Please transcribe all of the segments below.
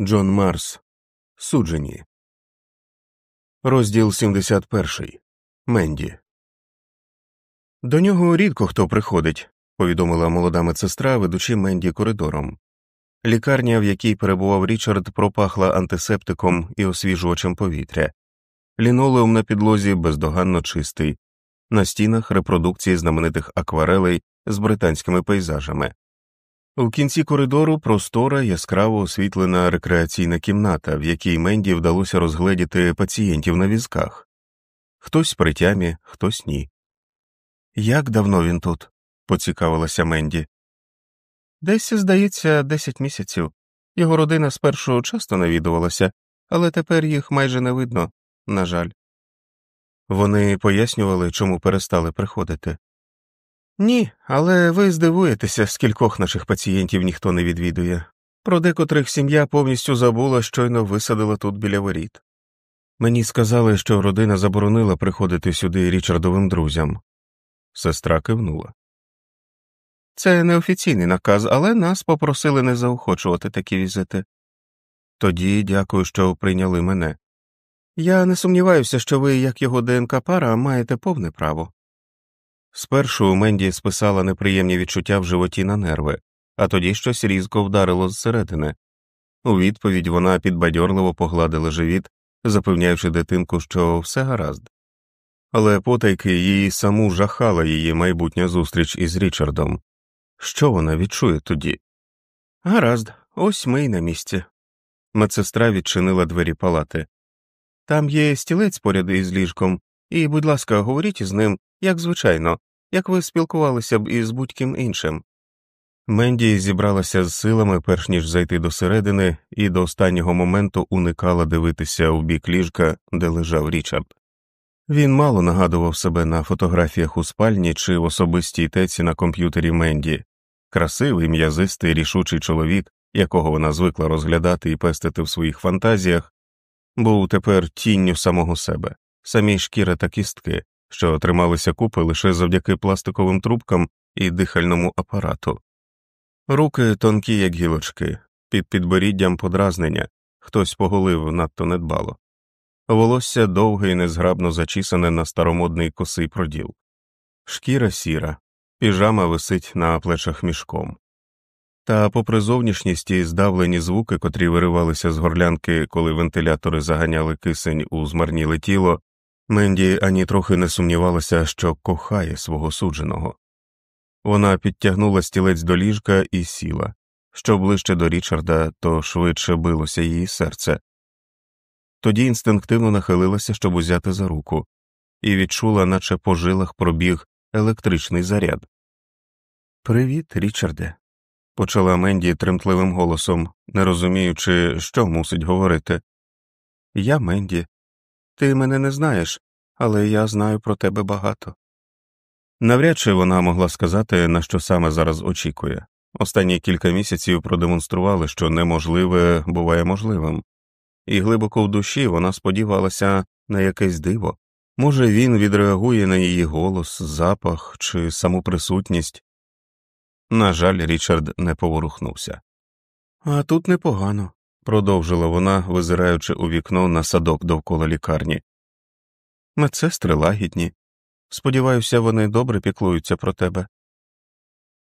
Джон Марс. Суджені. Розділ 71. Менді. До нього рідко хто приходить, повідомила молода медсестра, ведучи Менді коридором. Лікарня, в якій перебував Річард, пропахла антисептиком і освіжувачем повітря. Лінолеум на підлозі бездоганно чистий, на стінах репродукції знаменитих акварелей з британськими пейзажами. У кінці коридору простора яскраво освітлена рекреаційна кімната, в якій Менді вдалося розгледіти пацієнтів на візках хтось при тямі, хтось ні. Як давно він тут? поцікавилася Менді. Десь, здається, десять місяців. Його родина спершу часто навідувалася, але тепер їх майже не видно, на жаль. Вони пояснювали, чому перестали приходити. Ні, але ви здивуєтеся, скількох наших пацієнтів ніхто не відвідує. Про декотрих сім'я повністю забула, щойно висадила тут біля воріт. Мені сказали, що родина заборонила приходити сюди Річардовим друзям. Сестра кивнула. Це неофіційний наказ, але нас попросили не заохочувати такі візити. Тоді дякую, що прийняли мене. Я не сумніваюся, що ви, як його ДНК пара, маєте повне право. Спершу Менді списала неприємні відчуття в животі на нерви, а тоді щось різко вдарило зсередини. У відповідь вона підбадьорливо погладила живіт, запевняючи дитинку, що все гаразд. Але потайки її саму жахала її майбутня зустріч із Річардом. Що вона відчує тоді? Гаразд, ось ми й на місці. Медсестра відчинила двері палати. Там є стілець поряд із ліжком, і, будь ласка, говоріть із ним, як звичайно, як ви спілкувалися б із будь-ким іншим. Менді зібралася з силами, перш ніж зайти до середини, і до останнього моменту уникала дивитися у бік ліжка, де лежав Річард. Він мало нагадував себе на фотографіях у спальні чи в особистій теці на комп'ютері Менді, красивий, м'язистий, рішучий чоловік, якого вона звикла розглядати і пестити в своїх фантазіях, був тепер тінню самого себе, самі шкіра та кістки, що трималися купи лише завдяки пластиковим трубкам і дихальному апарату. Руки тонкі, як гілочки, під підборіддям подразнення, хтось поголив надто недбало, волосся довге і незграбно зачісане на старомодний косий проділ, шкіра сіра, піжама висить на плечах мішком. Та, попри зовнішність і здавлені звуки, котрі виривалися з горлянки, коли вентилятори заганяли кисень у змарніле тіло, Менді ані трохи не сумнівалася, що кохає свого судженого. Вона підтягнула стілець до ліжка і сіла. Що ближче до Річарда, то швидше билося її серце. Тоді інстинктивно нахилилася, щоб узяти за руку, і відчула, наче по жилах пробіг електричний заряд. Привіт, Річарде, почала Менді тремтливим голосом, не розуміючи, що мусить говорити. Я Менді. Ти мене не знаєш, але я знаю про тебе багато. Навряд чи вона могла сказати, на що саме зараз очікує. Останні кілька місяців продемонстрували, що неможливе буває можливим, і глибоко в душі вона сподівалася на якесь диво. Може, він відреагує на її голос, запах чи саму присутність. На жаль, Річард не поворухнувся. А тут непогано, продовжила вона, визираючи у вікно на садок довкола лікарні. Медсестри лагідні. Сподіваюся, вони добре піклуються про тебе.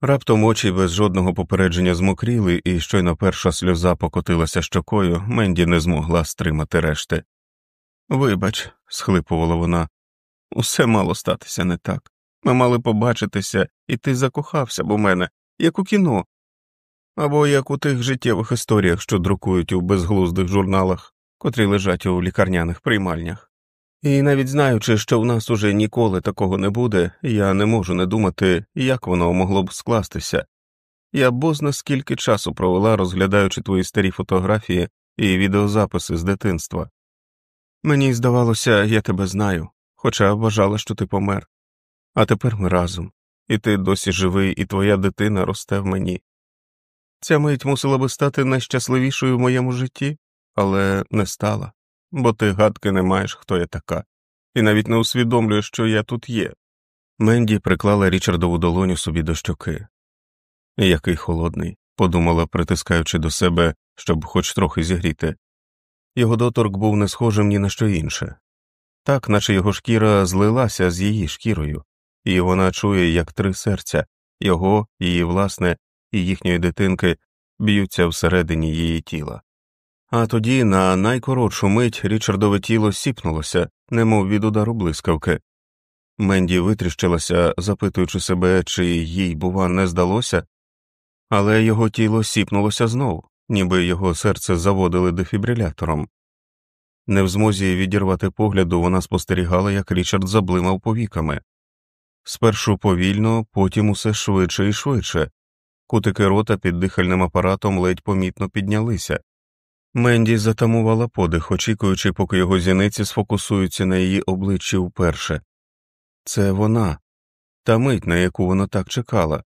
Раптом очі без жодного попередження змокріли, і щойно перша сльоза покотилася щокою, Менді не змогла стримати решти. Вибач, схлипувала вона, усе мало статися не так. Ми мали побачитися, і ти закохався б у мене, як у кіно, або як у тих життєвих історіях, що друкують у безглуздих журналах, котрі лежать у лікарняних приймальнях. І навіть знаючи, що в нас уже ніколи такого не буде, я не можу не думати, як воно могло б скластися. Я бозна скільки часу провела, розглядаючи твої старі фотографії і відеозаписи з дитинства. Мені здавалося, я тебе знаю, хоча вважала, що ти помер. А тепер ми разом, і ти досі живий, і твоя дитина росте в мені. Ця мить мусила би стати найщасливішою в моєму житті, але не стала бо ти гадки не маєш, хто я така, і навіть не усвідомлюєш, що я тут є. Менді приклала Річардову долоню собі до щоки. Який холодний, подумала, притискаючи до себе щоб хоч трохи зігріти. Його доторк був не схожим ні на що інше, так наче його шкіра злилася з її шкірою, і вона чує, як три серця його, її власне і їхньої дитинки б'ються всередині її тіла. А тоді на найкоротшу мить Річардове тіло сіпнулося, немов від удару блискавки. Менді витріщилася, запитуючи себе, чи їй, бува, не здалося, але його тіло сіпнулося знов, ніби його серце заводили дефібрилятором. Не в змозі відірвати погляду, вона спостерігала, як Річард заблимав повіками. Спершу повільно, потім усе швидше і швидше, кутики рота під дихальним апаратом ледь помітно піднялися. Менді затамувала подих, очікуючи, поки його зіниці сфокусуються на її обличчі вперше. Це вона, та мить, на яку вона так чекала.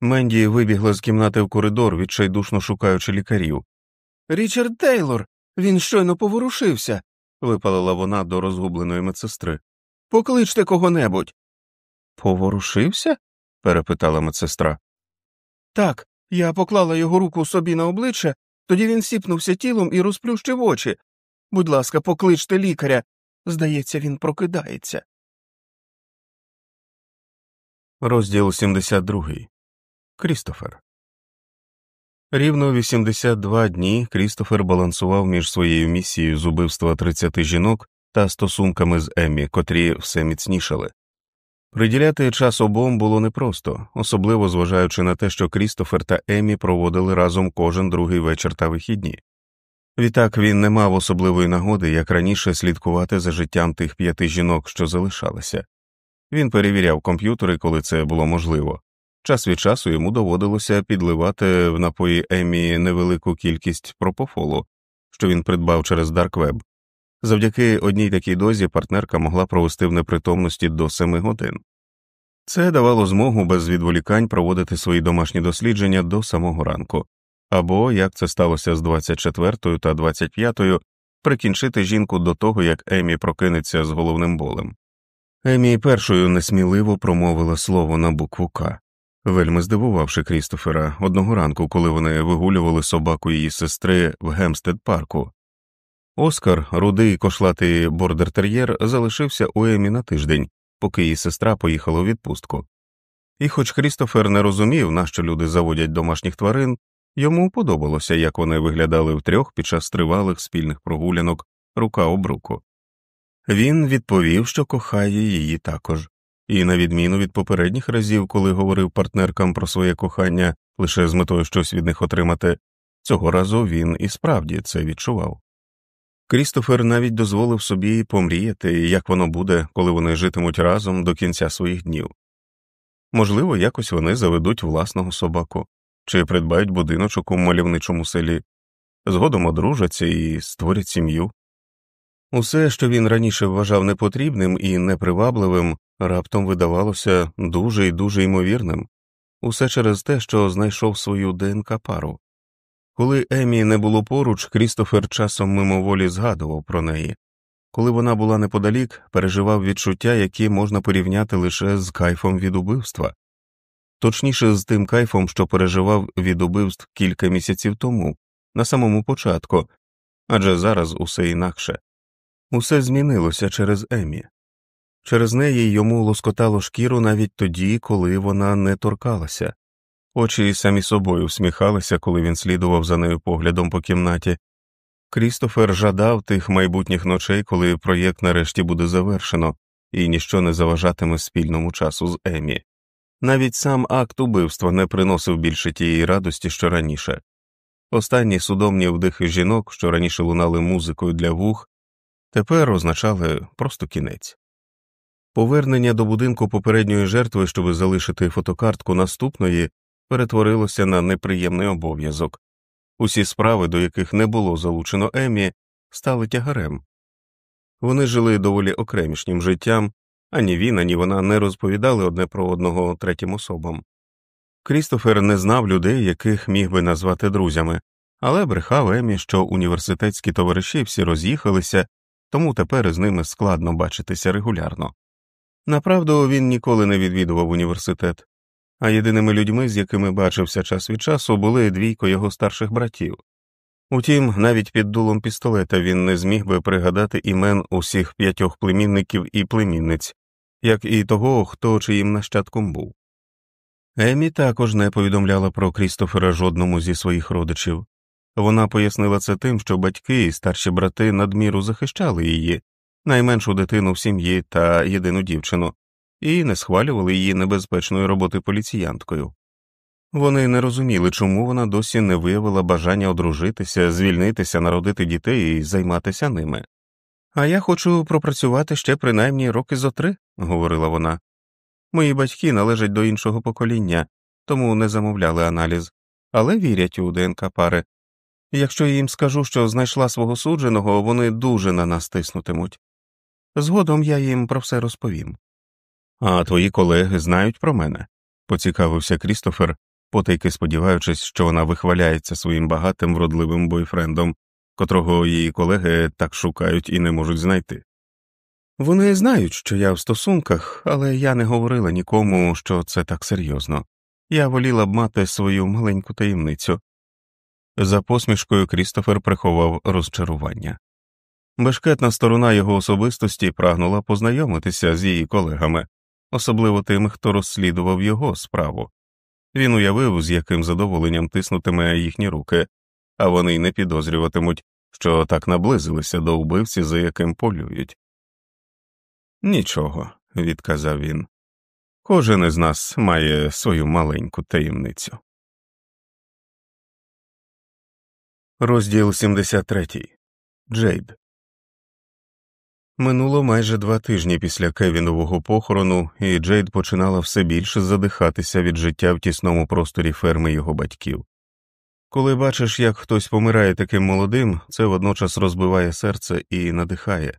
Менді вибігла з кімнати в коридор, відчайдушно шукаючи лікарів. Річард Тейлор, він щойно поворушився, випалила вона до розгубленої медсестри. Покличте кого небудь. Поворушився? перепитала медсестра. Так, я поклала його руку собі на обличчя, тоді він сіпнувся тілом і розплющив очі. Будь ласка, покличте лікаря. Здається, він прокидається. Розділ 72. Крістофер. Рівно 82 дні Крістофер балансував між своєю місією з убивства 30 жінок та стосунками з Еммі, котрі все міцнішали. Приділяти час обом було непросто, особливо зважаючи на те, що Крістофер та Еммі проводили разом кожен другий вечір та вихідні. Відтак він не мав особливої нагоди, як раніше, слідкувати за життям тих п'яти жінок, що залишалися. Він перевіряв комп'ютери, коли це було можливо. Час від часу йому доводилося підливати в напої Емі невелику кількість пропофолу, що він придбав через Дарквеб. Завдяки одній такій дозі партнерка могла провести в непритомності до семи годин. Це давало змогу без відволікань проводити свої домашні дослідження до самого ранку, або, як це сталося з 24 та 25, прикінчити жінку до того, як Емі прокинеться з головним болем. Емі першою несміливо промовила слово на букву К, вельми здивувавши Крістофера одного ранку, коли вони вигулювали собаку її сестри в Гемстед парку. Оскар, рудий кошлатий бордер-тер'єр, залишився у Емі на тиждень, поки її сестра поїхала у відпустку. І, хоч Крістофер не розумів, нащо люди заводять домашніх тварин, йому подобалося, як вони виглядали втрьох під час тривалих спільних прогулянок рука об руку. Він відповів, що кохає її також, і, на відміну від попередніх разів, коли говорив партнеркам про своє кохання лише з метою щось від них отримати, цього разу він і справді це відчував. Крістофер навіть дозволив собі помріяти, як воно буде, коли вони житимуть разом до кінця своїх днів. Можливо, якось вони заведуть власного собаку чи придбають будиночок у мальовничому селі, згодом одружаться і створять сім'ю. Усе, що він раніше вважав непотрібним і непривабливим, раптом видавалося дуже і дуже ймовірним, усе через те, що знайшов свою ДНК пару. Коли Емі не було поруч, Крістофер часом мимоволі згадував про неї. Коли вона була неподалік, переживав відчуття, які можна порівняти лише з кайфом від убивства, точніше з тим кайфом, що переживав від убивств кілька місяців тому, на самому початку, адже зараз усе інакше. Усе змінилося через Емі. Через неї йому лоскотало шкіру навіть тоді, коли вона не торкалася. Очі самі собою всміхалися, коли він слідував за нею поглядом по кімнаті. Крістофер жадав тих майбутніх ночей, коли проєкт нарешті буде завершено, і ніщо не заважатиме спільному часу з Емі. Навіть сам акт убивства не приносив більше тієї радості, що раніше. Останні судомні вдихи жінок, що раніше лунали музикою для вух, тепер означали просто кінець. Повернення до будинку попередньої жертви, щоб залишити фотокартку наступної, перетворилося на неприємний обов'язок. Усі справи, до яких не було залучено Емі, стали тягарем. Вони жили доволі окремішнім життям, ані він, ані вона не розповідали одне про одного третім особам. Крістофер не знав людей, яких міг би назвати друзями, але брехав Емі, що університетські товариші всі роз'їхалися, тому тепер з ними складно бачитися регулярно. Направду він ніколи не відвідував університет, а єдиними людьми, з якими бачився час від часу, були двійко його старших братів Утім, навіть під дулом пістолета він не зміг би пригадати імен усіх п'ятьох племінників і племінниць, як і того, хто чиїм нащадком був. Емі також не повідомляла про Крістофера жодному зі своїх родичів. Вона пояснила це тим, що батьки і старші брати надміру захищали її, найменшу дитину в сім'ї та єдину дівчину, і не схвалювали її небезпечної роботи поліціянткою. Вони не розуміли, чому вона досі не виявила бажання одружитися, звільнитися, народити дітей і займатися ними. А я хочу пропрацювати ще принаймні роки зо три, говорила вона. Мої батьки належать до іншого покоління, тому не замовляли аналіз, але вірять у ДНК пари. Якщо їм скажу, що знайшла свого судженого, вони дуже на нас тиснутимуть. Згодом я їм про все розповім. А твої колеги знають про мене, поцікавився Крістофер, потайки сподіваючись, що вона вихваляється своїм багатим вродливим бойфрендом, котрого її колеги так шукають і не можуть знайти. Вони знають, що я в стосунках, але я не говорила нікому, що це так серйозно. Я воліла б мати свою маленьку таємницю. За посмішкою Крістофер приховав розчарування. Бешкетна сторона його особистості прагнула познайомитися з її колегами, особливо тим, хто розслідував його справу. Він уявив, з яким задоволенням тиснутиме їхні руки, а вони й не підозрюватимуть, що так наблизилися до вбивці, за яким полюють. Нічого, відказав він. Кожен із нас має свою маленьку таємницю. Розділ 73. Джейд. Минуло майже два тижні після Кевінового похорону, і Джейд починала все більше задихатися від життя в тісному просторі ферми його батьків. Коли бачиш, як хтось помирає таким молодим, це водночас розбиває серце і надихає.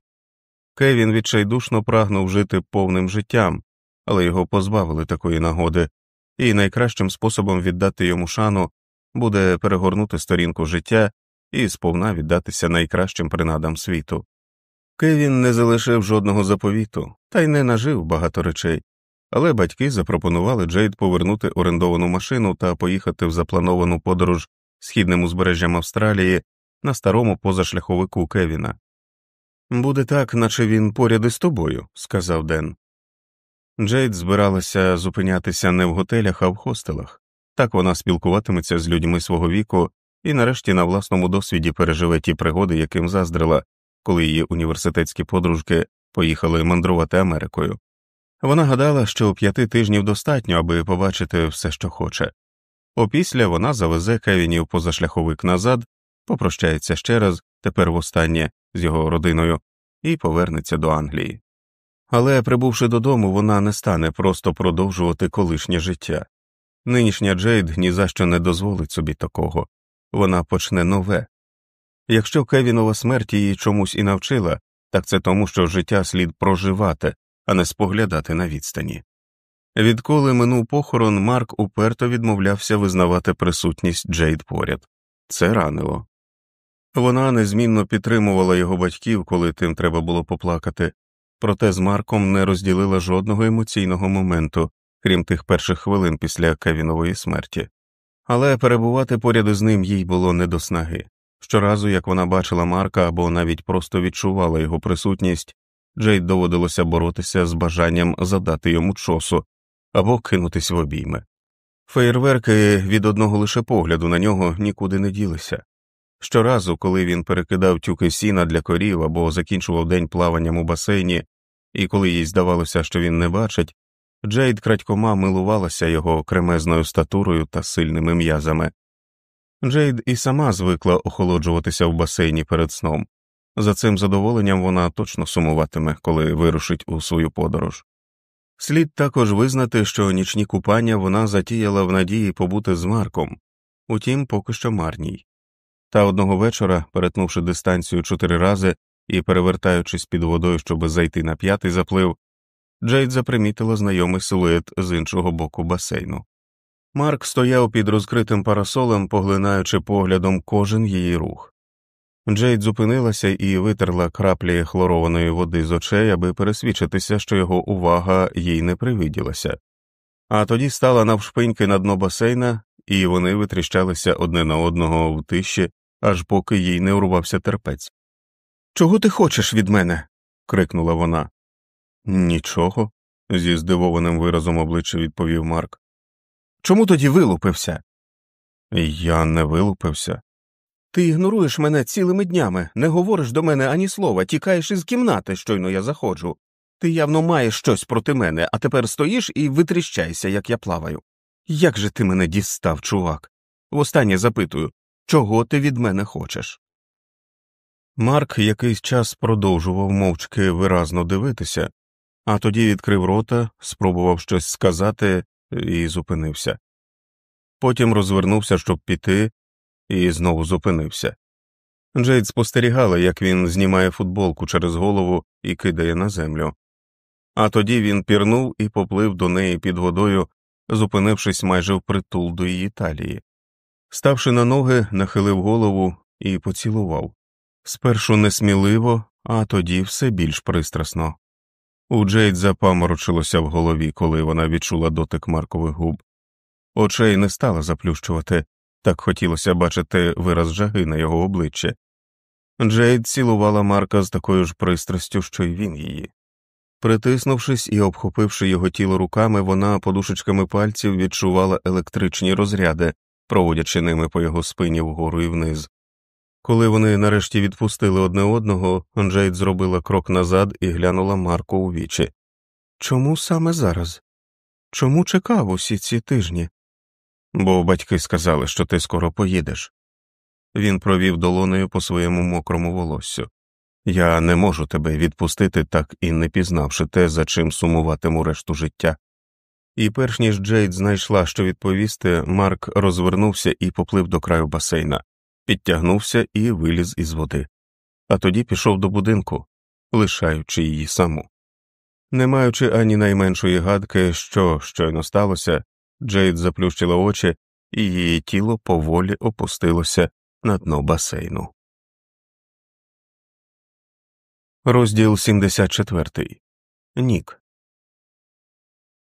Кевін відчайдушно прагнув жити повним життям, але його позбавили такої нагоди, і найкращим способом віддати йому шану буде перегорнути сторінку життя і сповна віддатися найкращим принадам світу. Кевін не залишив жодного заповіту та й не нажив багато речей, але батьки запропонували Джейд повернути орендовану машину та поїхати в заплановану подорож східним узбережжям Австралії на старому позашляховику Кевіна. Буде так, наче він поряд із тобою, сказав Ден. Джейд збиралася зупинятися не в готелях, а в хостелах. Так вона спілкуватиметься з людьми свого віку і нарешті на власному досвіді переживе ті пригоди, яким заздрила, коли її університетські подружки поїхали мандрувати Америкою. Вона гадала, що п'яти тижнів достатньо, аби побачити все, що хоче. Опісля вона завезе Кевінів позашляховик назад, попрощається ще раз, тепер востаннє з його родиною, і повернеться до Англії. Але, прибувши додому, вона не стане просто продовжувати колишнє життя. Нинішня Джейд ні за що не дозволить собі такого вона почне нове. Якщо Кевінова смерть її чомусь і навчила, так це тому, що життя слід проживати, а не споглядати на відстані. Відколи минув похорон, Марк уперто відмовлявся визнавати присутність Джейд поряд це ранило. Вона незмінно підтримувала його батьків, коли тим треба було поплакати, проте з Марком не розділила жодного емоційного моменту, крім тих перших хвилин після Кевінової смерті, але перебувати поряд із ним їй було не до снаги. Щоразу, як вона бачила Марка або навіть просто відчувала його присутність, Джейд доводилося боротися з бажанням задати йому чосу або кинутись в обійми. Феєрверки від одного лише погляду на нього нікуди не ділися. Щоразу, коли він перекидав тюки сіна для корів або закінчував день плаванням у басейні, і коли їй здавалося, що він не бачить, Джейд крадькома милувалася його кремезною статурою та сильними м'язами. Джейд і сама звикла охолоджуватися в басейні перед сном. За цим задоволенням вона точно сумуватиме, коли вирушить у свою подорож. Слід також визнати, що нічні купання вона затіяла в надії побути з Марком, утім, поки що марній. Та одного вечора, перетнувши дистанцію чотири рази і перевертаючись під водою, щоб зайти на п'ятий заплив, Джейд запримітила знайомий силует з іншого боку басейну. Марк стояв під розкритим парасолем, поглинаючи поглядом кожен її рух. Джейд зупинилася і витерла краплі хлорованої води з очей, аби пересвідчитися, що його увага їй не привиділася, а тоді стала навшпиньки на дно басейна, і вони витріщалися одне на одного в тиші, аж поки їй не урвався терпець. Чого ти хочеш від мене? крикнула вона. Нічого, зі здивованим виразом обличчя відповів Марк. Чому тоді вилупився? Я не вилупився. Ти ігноруєш мене цілими днями, не говориш до мене ані слова, тікаєш із кімнати, щойно я заходжу. Ти явно маєш щось проти мене, а тепер стоїш і витріщайся, як я плаваю. Як же ти мене дістав, чувак? Востаннє запитую чого ти від мене хочеш? Марк якийсь час продовжував мовчки виразно дивитися, а тоді відкрив рота, спробував щось сказати і зупинився. Потім розвернувся, щоб піти, і знову зупинився. Джейд спостерігала, як він знімає футболку через голову і кидає на землю. А тоді він пірнув і поплив до неї під водою, зупинившись майже впритул до її талії. Ставши на ноги, нахилив голову і поцілував спершу несміливо, а тоді все більш пристрасно. У Джейд запаморочилося в голові, коли вона відчула дотик Маркових губ. Очей не стала заплющувати, так хотілося бачити вираз жаги на його обличчі. Джейд цілувала Марка з такою ж пристрастю, що й він її. Притиснувшись і обхопивши його тіло руками, вона подушечками пальців відчувала електричні розряди, проводячи ними по його спині вгору і вниз. Коли вони нарешті відпустили одне одного, Джейд зробила крок назад і глянула Марку у вічі. Чому саме зараз? Чому чекав усі ці тижні? Бо батьки сказали, що ти скоро поїдеш. Він провів долонею по своєму мокрому волоссю. Я не можу тебе відпустити, так і не пізнавши те, за чим сумуватиму решту життя. І перш ніж Джейд знайшла, що відповісти, Марк розвернувся і поплив до краю басейна, підтягнувся і виліз із води, а тоді пішов до будинку, лишаючи її саму. Не маючи ані найменшої гадки, що щойно сталося, Джейд заплющила очі, і її тіло поволі опустилося на дно басейну. Розділ 74. Нік.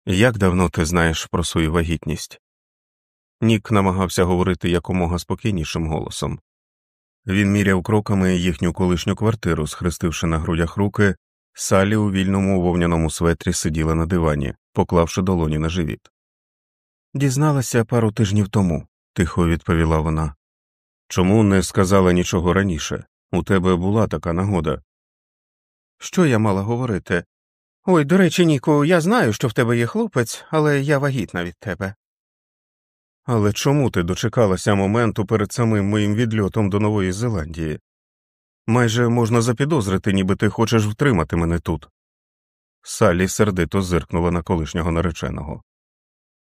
Як давно ти знаєш про свою вагітність? Нік намагався говорити якомога спокійнішим голосом. Він міряв кроками їхню колишню квартиру, схрестивши на грудях руки, Салі у вільному вовняному светрі сиділа на дивані, поклавши долоні на живіт. Дізналася пару тижнів тому, тихо відповіла вона. Чому не сказала нічого раніше? У тебе була така нагода. Що я мала говорити? Ой, до речі, Ніку, я знаю, що в тебе є хлопець, але я вагітна від тебе. Але чому ти дочекалася моменту перед самим моїм відльотом до Нової Зеландії? Майже можна запідозрити, ніби ти хочеш втримати мене тут. Саллі сердито зиркнула на колишнього нареченого.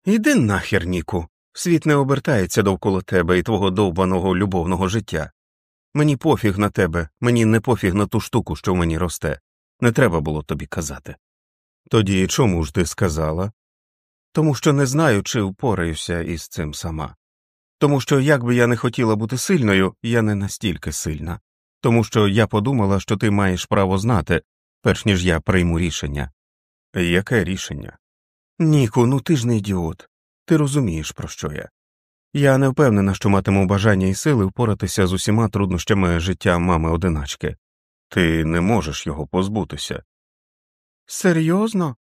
Іди нахер, Ніку. Світ не обертається довкола тебе і твого довбаного любовного життя. Мені пофіг на тебе, мені не пофіг на ту штуку, що в мені росте. Не треба було тобі казати. Тоді чому ж ти сказала? Тому що не знаю, чи впораюся із цим сама. Тому що, як би я не хотіла бути сильною, я не настільки сильна, тому що я подумала, що ти маєш право знати, перш ніж я прийму рішення. Яке рішення? Ніку, ну ти ж не ідіот. Ти розумієш, про що я. Я не впевнена, що матиму бажання і сили впоратися з усіма труднощами життя мами одиначки. Ти не можеш його позбутися. Серйозно?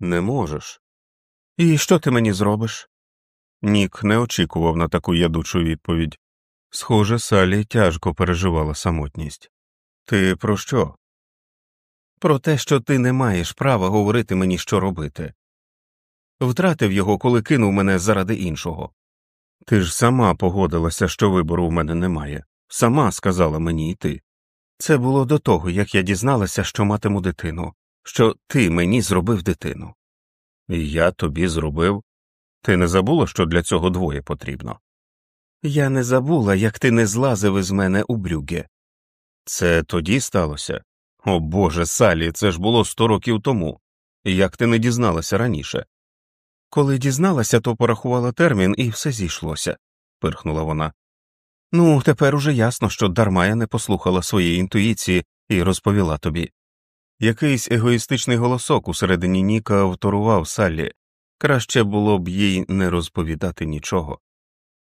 Не можеш. І що ти мені зробиш? Нік не очікував на таку ядучу відповідь. Схоже, Салі тяжко переживала самотність. Ти про що? Про те, що ти не маєш права говорити мені, що робити. Втратив його, коли кинув мене заради іншого. Ти ж сама погодилася, що вибору в мене немає, сама сказала мені йти. Це було до того, як я дізналася, що матиму дитину, що ти мені зробив дитину. І я тобі зробив. Ти не забула, що для цього двоє потрібно? Я не забула, як ти не злазив із мене у брюге. Це тоді сталося? О Боже, Салі, це ж було сто років тому. Як ти не дізналася раніше? Коли дізналася, то порахувала термін і все зійшлося, пирхнула вона. Ну, тепер уже ясно, що дарма я не послухала своєї інтуїції і розповіла тобі. Якийсь егоїстичний голосок усередині Ніка вторував Саллі краще було б їй не розповідати нічого.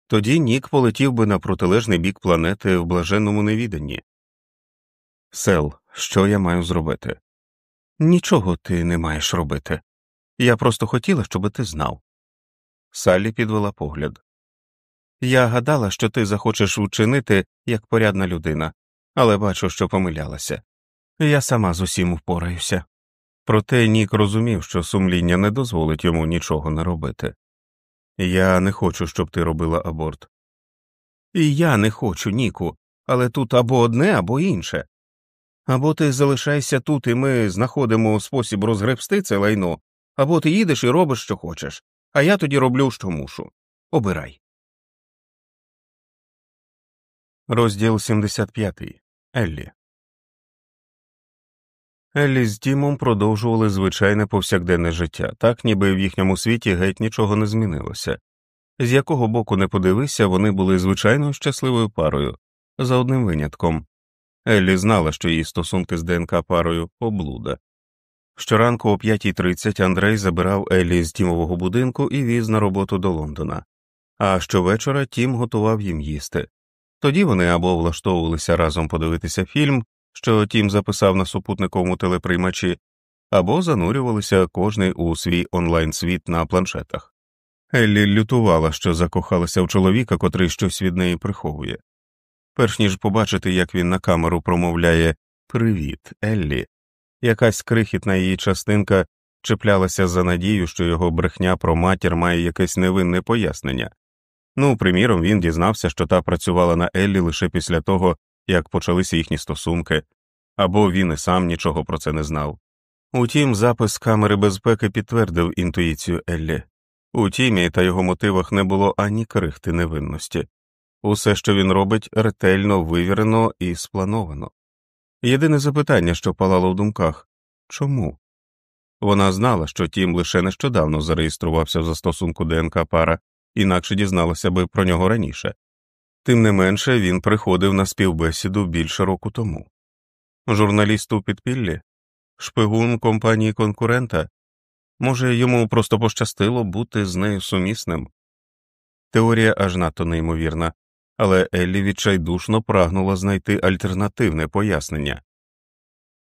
тоді Нік полетів би на протилежний бік планети в блаженному невіданні. Сел, що я маю зробити? Нічого ти не маєш робити. Я просто хотіла, щоб ти знав. Саллі підвела погляд. Я гадала, що ти захочеш вчинити як порядна людина, але бачу, що помилялася. Я сама з усім впораюся. Проте Нік розумів, що сумління не дозволить йому нічого не робити. Я не хочу, щоб ти робила аборт. І я не хочу, Ніку, але тут або одне, або інше. Або ти залишайся тут, і ми знаходимо спосіб розгребсти це лайно, або ти їдеш і робиш, що хочеш, а я тоді роблю, що мушу. Обирай. Розділ 75. Еллі. Еллі з Тімом продовжували звичайне повсякденне життя, так ніби в їхньому світі геть нічого не змінилося. З якого боку не подивися, вони були звичайною щасливою парою, за одним винятком. Еллі знала, що її стосунки з ДНК парою облуда. Щоранку о 5.30 Андрей забирав Еллі з Тімового будинку і віз на роботу до Лондона, а щовечора Тім готував їм їсти. Тоді вони або влаштовувалися разом подивитися фільм, що Тім записав на супутниковому телеприймачі, або занурювалися кожний у свій онлайн світ на планшетах. Еллі лютувала, що закохалася в чоловіка, котрий щось від неї приховує. Перш ніж побачити, як він на камеру промовляє Привіт, Еллі, якась крихітна її частинка чіплялася за надію, що його брехня про матір має якесь невинне пояснення. Ну, приміром, він дізнався, що та працювала на Еллі лише після того, як почалися їхні стосунки, або він і сам нічого про це не знав. Утім, запис камери безпеки підтвердив інтуїцію Еллі. У тімі та його мотивах не було ані крихти невинності. Усе, що він робить, ретельно вивірено і сплановано. Єдине запитання, що палало в думках чому? Вона знала, що Тім лише нещодавно зареєструвався в застосунку ДНК пара, інакше дізналася би про нього раніше. Тим не менше він приходив на співбесіду більше року тому. Журналіст у підпіллі, шпигун компанії конкурента, може, йому просто пощастило бути з нею сумісним. Теорія аж надто неймовірна, але Еллі відчайдушно прагнула знайти альтернативне пояснення.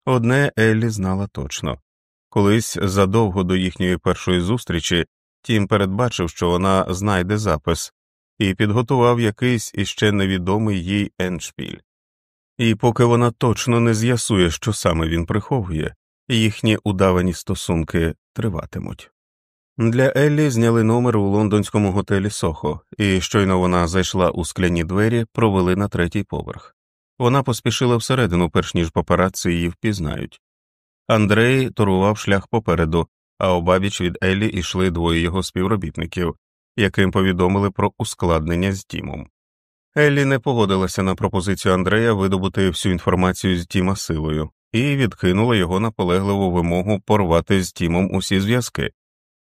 Одне Еллі знала точно колись задовго до їхньої першої зустрічі Тім передбачив, що вона знайде запис, і підготував якийсь іще невідомий їй еншпіль. І поки вона точно не з'ясує, що саме він приховує, їхні удавані стосунки триватимуть. Для Еллі зняли номер у лондонському готелі Сохо, і щойно вона зайшла у скляні двері, провели на третій поверх. Вона поспішила всередину, перш ніж папараці її впізнають. Андрей торував шлях попереду, а обабіч від Еллі йшли двоє його співробітників, яким повідомили про ускладнення з Тімом. Еллі не погодилася на пропозицію Андрея видобути всю інформацію з Тіма силою і відкинула його наполегливу вимогу порвати з Тімом усі зв'язки.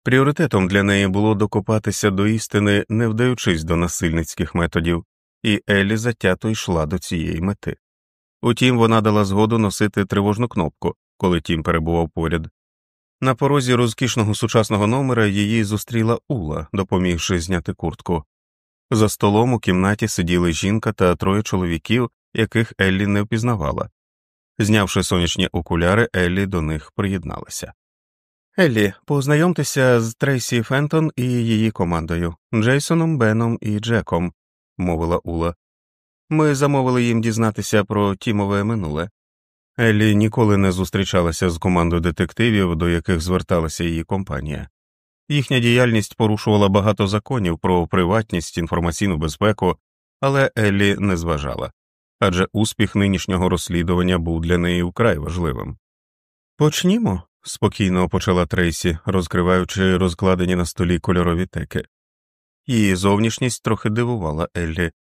Пріоритетом для неї було докопатися до істини, не вдаючись до насильницьких методів, і Еллі затято йшла до цієї мети. Утім, вона дала згоду носити тривожну кнопку, коли Тім перебував поряд, на порозі розкішного сучасного номера її зустріла Ула, допомігши зняти куртку. За столом у кімнаті сиділи жінка та троє чоловіків, яких Еллі не впізнавала. Знявши сонячні окуляри, Еллі до них приєдналася. Еллі, познайомтеся з Трейсі Фентон і її командою Джейсоном, Беном і Джеком, мовила Ула. Ми замовили їм дізнатися про Тімове минуле. Еллі ніколи не зустрічалася з командою детективів, до яких зверталася її компанія. Їхня діяльність порушувала багато законів про приватність, інформаційну безпеку, але Еллі не зважала адже успіх нинішнього розслідування був для неї вкрай важливим. Почнімо, спокійно почала Трейсі, розкриваючи розкладені на столі кольорові теки. Її зовнішність трохи дивувала Еллі,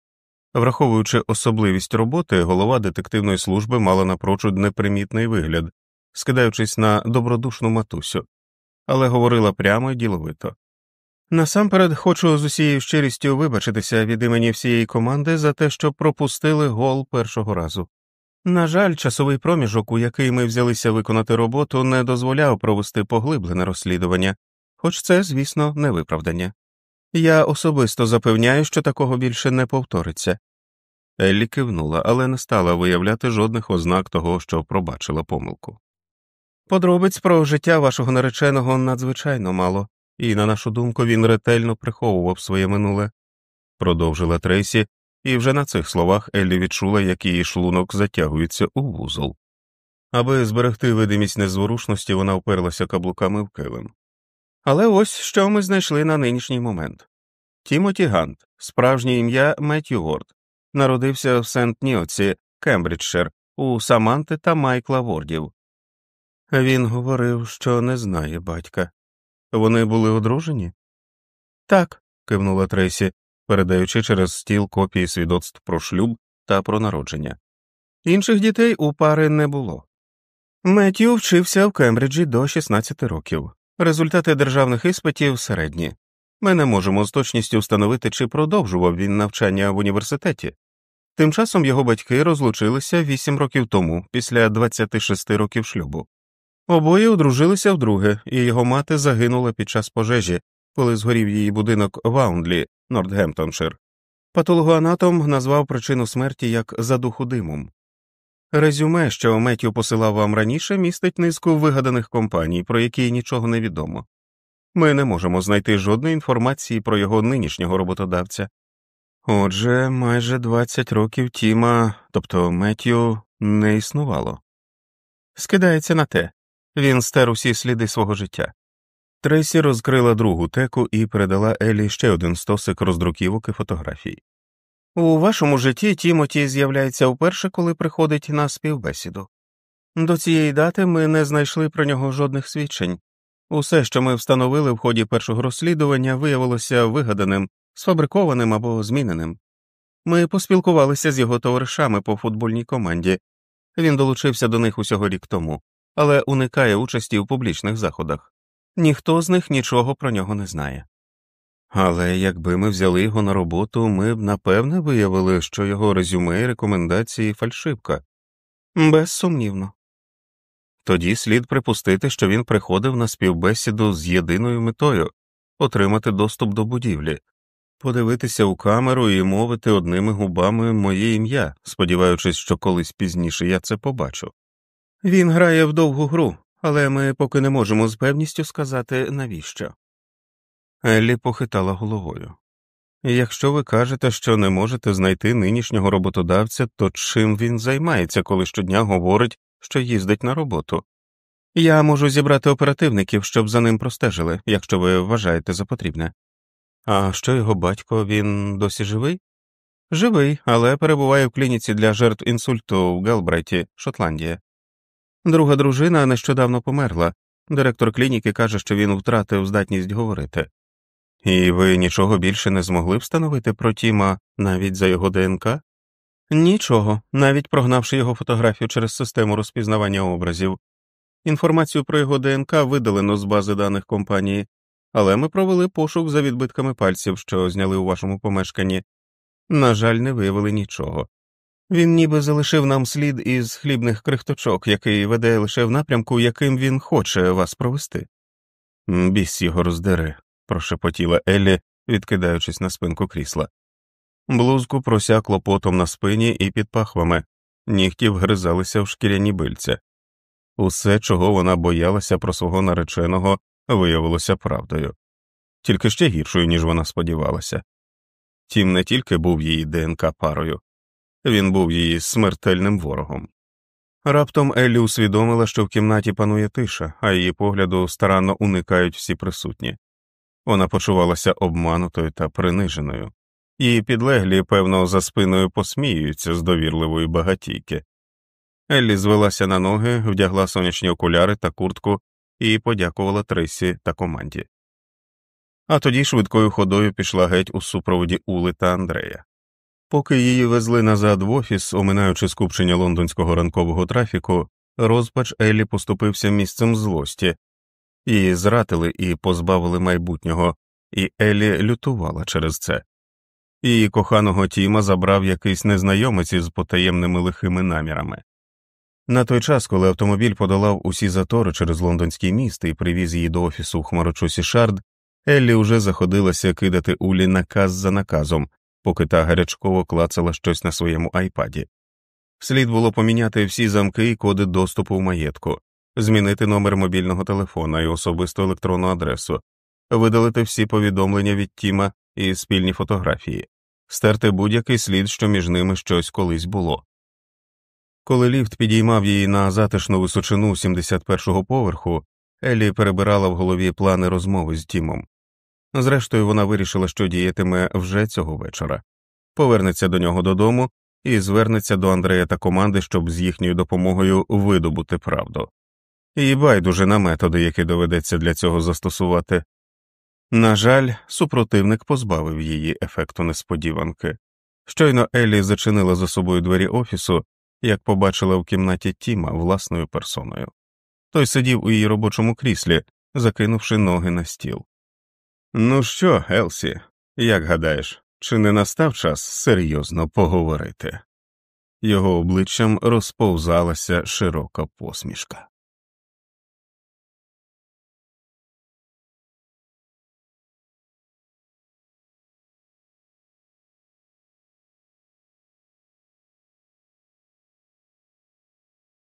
Враховуючи особливість роботи, голова детективної служби мала напрочуд непримітний вигляд, скидаючись на добродушну матусю, але говорила прямо і діловито. Насамперед хочу з усією щирістю вибачитися від імені всієї команди за те, що пропустили гол першого разу. На жаль, часовий проміжок, у який ми взялися виконати роботу, не дозволяв провести поглиблене розслідування, хоч це, звісно, не виправдання. Я особисто запевняю, що такого більше не повториться. Еллі кивнула, але не стала виявляти жодних ознак того, що пробачила помилку. Подробиць про життя вашого нареченого надзвичайно мало, і, на нашу думку, він ретельно приховував своє минуле, продовжила Трейсі, і вже на цих словах Еллі відчула, як її шлунок затягується у вузол. Аби зберегти видимість незворушності, вона вперлася каблуками в килим. Але ось що ми знайшли на нинішній момент Тімоті Гант, справжнє ім'я Меттью Ворд, народився в Сент Ніоці, Кембриджшир, у Саманти та Майкла Вордів. Він говорив, що не знає батька. Вони були одружені? Так, кивнула Трейсі, передаючи через стіл копії свідоцтв про шлюб та про народження. Інших дітей у пари не було. Меттю вчився в Кембриджі до 16 років. Результати державних іспитів середні. Ми не можемо з точністю встановити, чи продовжував він навчання в університеті. Тим часом його батьки розлучилися 8 років тому, після 26 років шлюбу. Обоє одружилися вдруге, і його мати загинула під час пожежі, коли згорів її будинок Ваундлі, Нортгемптоншир. Патологоанатом назвав причину смерті як задуху димом. Резюме, що Меттю посилав вам раніше, містить низку вигаданих компаній, про які нічого не відомо. Ми не можемо знайти жодної інформації про його нинішнього роботодавця. Отже, майже 20 років Тіма, тобто Меттю, не існувало. Скидається на те він стер усі сліди свого життя. Трейсі розкрила другу теку і передала Елі ще один стосик роздруківок і фотографій. У вашому житті Тімоті з'являється вперше, коли приходить на співбесіду. До цієї дати ми не знайшли про нього жодних свідчень. Усе, що ми встановили в ході першого розслідування, виявилося вигаданим, сфабрикованим або зміненим. Ми поспілкувалися з його товаришами по футбольній команді, він долучився до них усього рік тому, але уникає участі в публічних заходах. Ніхто з них нічого про нього не знає. Але якби ми взяли його на роботу, ми б напевне виявили, що його резюме і рекомендації фальшивка. Безсумнівно. Тоді слід припустити, що він приходив на співбесіду з єдиною метою отримати доступ до будівлі, подивитися у камеру і мовити одними губами моє ім'я, сподіваючись, що колись пізніше я це побачу. Він грає в довгу гру, але ми поки не можемо з певністю сказати навіщо. Еллі похитала головою. Якщо ви кажете, що не можете знайти нинішнього роботодавця, то чим він займається, коли щодня говорить, що їздить на роботу? Я можу зібрати оперативників, щоб за ним простежили, якщо ви вважаєте за потрібне. А що його батько він досі живий? Живий, але перебуває в клініці для жертв інсульту в Гелбрайті, Шотландія. Друга дружина нещодавно померла. Директор клініки каже, що він втратив здатність говорити. І ви нічого більше не змогли встановити про Тіма навіть за його ДНК? Нічого, навіть прогнавши його фотографію через систему розпізнавання образів. Інформацію про його ДНК видалено з бази даних компанії, але ми провели пошук за відбитками пальців, що зняли у вашому помешканні. На жаль, не виявили нічого. Він ніби залишив нам слід із хлібних крихточок, який веде лише в напрямку, яким він хоче вас провести. Біс його роздере, прошепотіла Еллі, відкидаючись на спинку крісла. Блузку просякло потом на спині і під пахвами, нігті вгризалися в шкіряні бильця. Усе, чого вона боялася про свого нареченого, виявилося правдою, тільки ще гіршою, ніж вона сподівалася. Тім не тільки був її ДНК парою, він був її смертельним ворогом. Раптом Еллі усвідомила, що в кімнаті панує тиша, а її погляду старанно уникають всі присутні. Вона почувалася обманутою та приниженою, її підлеглі, певно, за спиною посміюються з довірливої багатійки. Еллі звелася на ноги, вдягла сонячні окуляри та куртку і подякувала Трисі та команді. А тоді швидкою ходою пішла геть у супроводі Ули та Андрея. Поки її везли назад в офіс, оминаючи скупчення лондонського ранкового трафіку, розпач Еллі поступився місцем злості, її зратили і позбавили майбутнього, і Еллі лютувала через це. Її коханого Тіма забрав якийсь незнайомець із потаємними лихими намірами. На той час, коли автомобіль подолав усі затори через лондонський міст і привіз її до офісу хмарочосі Шард, Еллі уже заходилася кидати Улі наказ за наказом, поки та гарячково клацала щось на своєму айпаді. Слід було поміняти всі замки і коди доступу в маєтку, змінити номер мобільного телефона і особисту електронну адресу, видалити всі повідомлення від Тіма і спільні фотографії, стерти будь-який слід, що між ними щось колись було. Коли ліфт підіймав її на затишну височину 71-го поверху, Еллі перебирала в голові плани розмови з Тімом. Зрештою, вона вирішила, що діятиме вже цього вечора, повернеться до нього додому і звернеться до Андрея та команди, щоб з їхньою допомогою видобути правду. І байдуже на методи, які доведеться для цього застосувати. На жаль, супротивник позбавив її ефекту несподіванки. Щойно Еллі зачинила за собою двері офісу, як побачила в кімнаті Тіма власною персоною. Той сидів у її робочому кріслі, закинувши ноги на стіл. Ну що, Елсі, як гадаєш, чи не настав час серйозно поговорити? Його обличчям розповзалася широка посмішка.